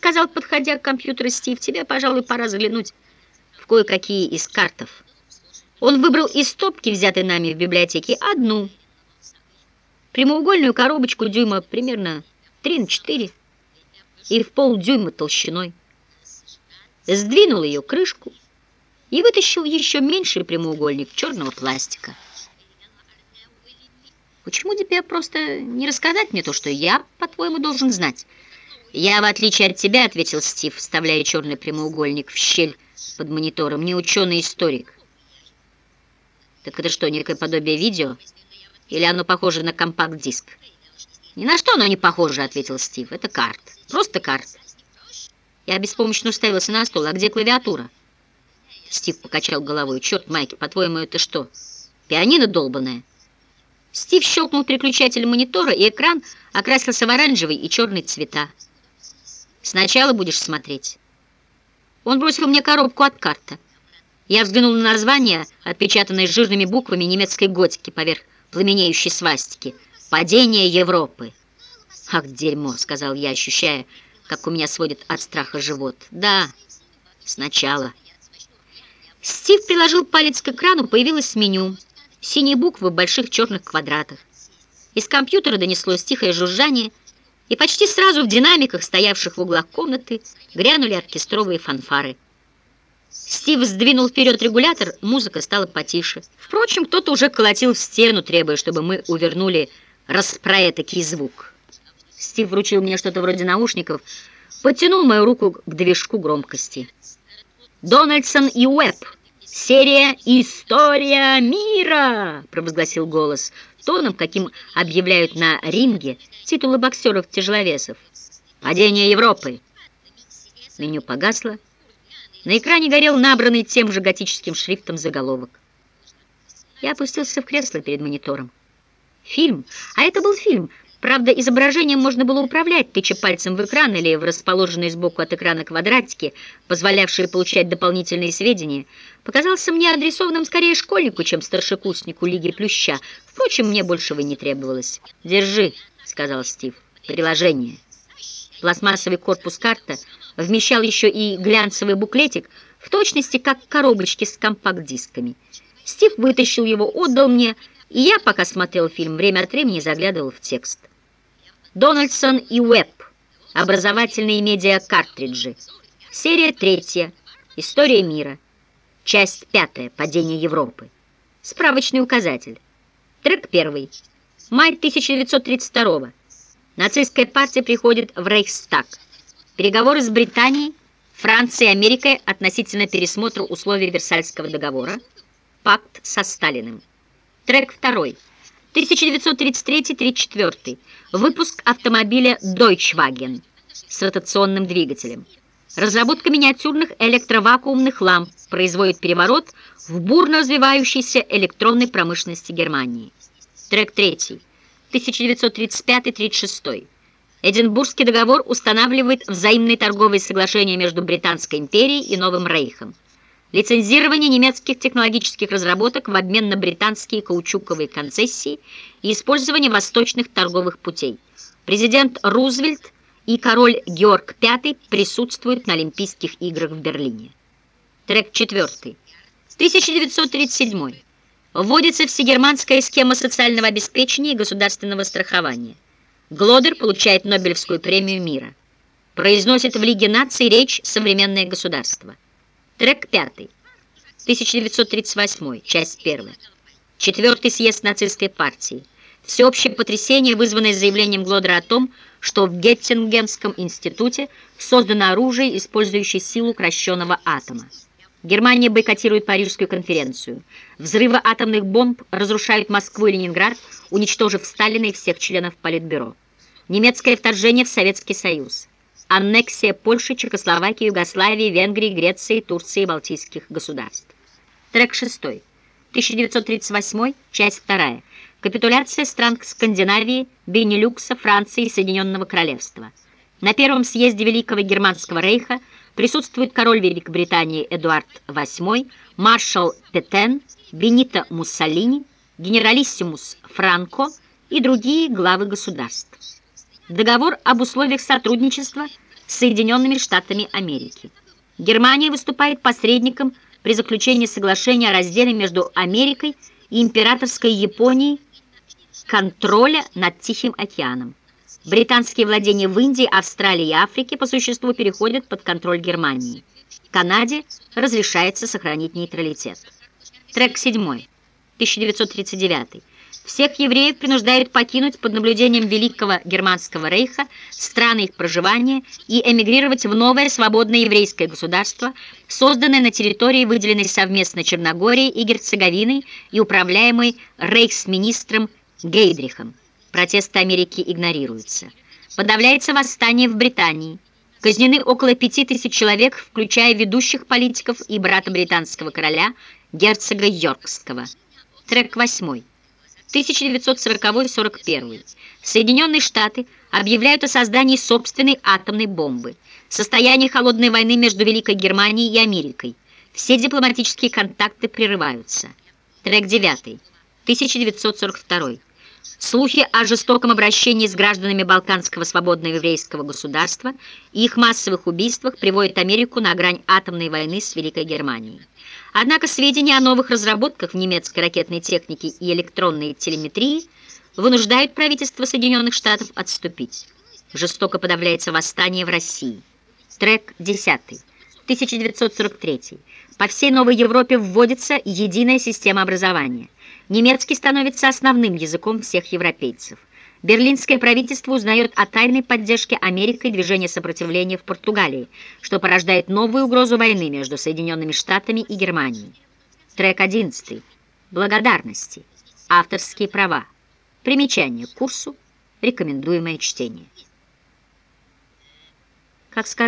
сказал, подходя к компьютеру Стив, тебе, пожалуй, пора заглянуть в кое-какие из картов. Он выбрал из стопки, взятой нами в библиотеке, одну прямоугольную коробочку дюйма примерно 3 на 4 и в полдюйма толщиной. Сдвинул ее крышку и вытащил еще меньший прямоугольник черного пластика. Почему тебе просто не рассказать мне то, что я, по-твоему, должен знать? Я, в отличие от тебя, ответил Стив, вставляя черный прямоугольник в щель под монитором, не ученый-историк. Так это что, некое подобие видео? Или оно похоже на компакт-диск? Ни на что оно не похоже, ответил Стив. Это карт. Просто карт. Я беспомощно уставился на стол. А где клавиатура? Стив покачал головой. Черт, Майки, по-твоему, это что? Пианино долбанное? Стив щелкнул переключатель монитора, и экран окрасился в оранжевый и черный цвета. «Сначала будешь смотреть». Он бросил мне коробку от карта. Я взглянул на название, отпечатанное жирными буквами немецкой готики поверх пламенеющей свастики. «Падение Европы». «Ах, дерьмо», — сказал я, ощущая, как у меня сводит от страха живот. «Да, сначала». Стив приложил палец к экрану, появилось меню — синие буквы в больших черных квадратах. Из компьютера донеслось тихое жужжание, и почти сразу в динамиках, стоявших в углах комнаты, грянули оркестровые фанфары. Стив сдвинул вперед регулятор, музыка стала потише. Впрочем, кто-то уже колотил в стену, требуя, чтобы мы увернули распроэтакий звук. Стив вручил мне что-то вроде наушников, подтянул мою руку к движку громкости. «Дональдсон и Уэбб!» «Серия «История мира», — провозгласил голос, тоном, каким объявляют на ринге титулы боксеров-тяжеловесов. «Падение Европы». Меню погасло. На экране горел набранный тем же готическим шрифтом заголовок. Я опустился в кресло перед монитором. Фильм, а это был фильм, Правда, изображением можно было управлять, тыча пальцем в экран или в расположенные сбоку от экрана квадратики, позволявшие получать дополнительные сведения, показался мне адресованным скорее школьнику, чем старшекурснику Лиги Плюща. Впрочем, мне большего не требовалось. «Держи», — сказал Стив, — «приложение». Пластмассовый корпус карта вмещал еще и глянцевый буклетик, в точности как коробочки с компакт-дисками. Стив вытащил его, отдал мне, и я, пока смотрел фильм, время от времени заглядывал в текст. Дональдсон и Уэбб. Образовательные медиа-картриджи. Серия третья. История мира. Часть пятая. Падение Европы. Справочный указатель. Трек первый. Май 1932 Нацистская партия приходит в Рейхстаг. Переговоры с Британией, Францией и Америкой относительно пересмотра условий Версальского договора. Пакт со Сталиным. Трек второй. 1933-34. Выпуск автомобиля Deutschwagen с ротационным двигателем. Разработка миниатюрных электровакуумных ламп производит переворот в бурно развивающейся электронной промышленности Германии. Трек 3. 1935-36. Эдинбургский договор устанавливает взаимные торговые соглашения между Британской империей и Новым Рейхом лицензирование немецких технологических разработок в обмен на британские каучуковые концессии и использование восточных торговых путей. Президент Рузвельт и король Георг V присутствуют на Олимпийских играх в Берлине. Трек 4. 1937. Вводится всегерманская схема социального обеспечения и государственного страхования. Глодер получает Нобелевскую премию мира. Произносит в Лиге наций речь «Современное государство». Трек пятый. 1938. Часть первая. Четвертый съезд нацистской партии. Всеобщее потрясение, вызванное заявлением Глодера о том, в Геттингенском институте создано оружие, использующее силу кращенного атома. Германия бойкотирует Парижскую конференцию. Взрывы атомных бомб разрушают Москву и Ленинград, уничтожив Сталина и всех членов Политбюро. Немецкое вторжение в Советский Союз аннексия Польши, Чехословакии, Югославии, Венгрии, Греции, Турции и Балтийских государств. Трек 6. 1938, часть 2. Капитуляция стран Скандинавии, Бенилюкса, Франции и Соединенного Королевства. На первом съезде Великого Германского рейха присутствует король Великобритании Эдуард VIII, маршал Петен, Бенито Муссолини, генералиссимус Франко и другие главы государств. Договор об условиях сотрудничества с Соединенными Штатами Америки. Германия выступает посредником при заключении соглашения о разделе между Америкой и императорской Японией контроля над Тихим океаном. Британские владения в Индии, Австралии и Африке по существу переходят под контроль Германии. Канаде разрешается сохранить нейтралитет. Трек 7. 1939. Всех евреев принуждают покинуть под наблюдением Великого Германского рейха страны их проживания и эмигрировать в новое свободное еврейское государство, созданное на территории, выделенной совместно Черногорией и Герцеговиной и управляемой рейхсминистром Гейдрихом. Протесты Америки игнорируются. Подавляется восстание в Британии. Казнены около пяти тысяч человек, включая ведущих политиков и брата британского короля, герцога Йоркского. Трек 8. 1940-41. Соединенные Штаты объявляют о создании собственной атомной бомбы. Состояние холодной войны между Великой Германией и Америкой. Все дипломатические контакты прерываются. Трек 9. 1942. Слухи о жестоком обращении с гражданами Балканского свободного еврейского государства и их массовых убийствах приводят Америку на грань атомной войны с Великой Германией. Однако сведения о новых разработках в немецкой ракетной технике и электронной телеметрии вынуждают правительство Соединенных Штатов отступить. Жестоко подавляется восстание в России. Трек 10. 1943. По всей Новой Европе вводится единая система образования. Немецкий становится основным языком всех европейцев. Берлинское правительство узнает о тайной поддержке Америкой движения сопротивления в Португалии, что порождает новую угрозу войны между Соединенными Штатами и Германией. Трек 11. Благодарности. Авторские права. Примечание к курсу. Рекомендуемое чтение. Как сказать,